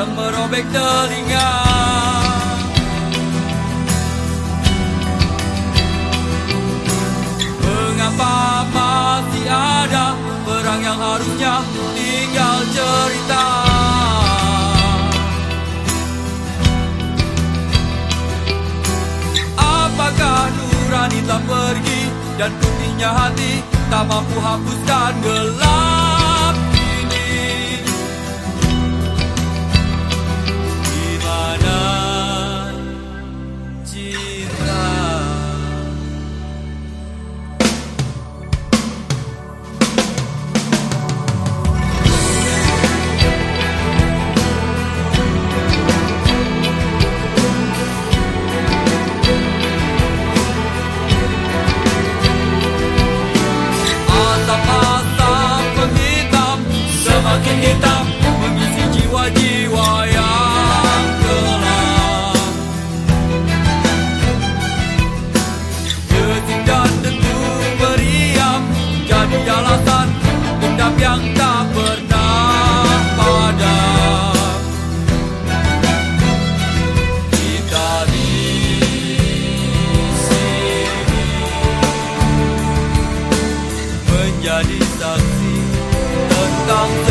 Yang merobek telinga. Mengapa masih ada perang yang harusnya tinggal cerita? Apakah nurani tak pergi dan putihnya hati tak mampu hapuskan gelap pernah padam Kita di sini Menjadi saksi tentang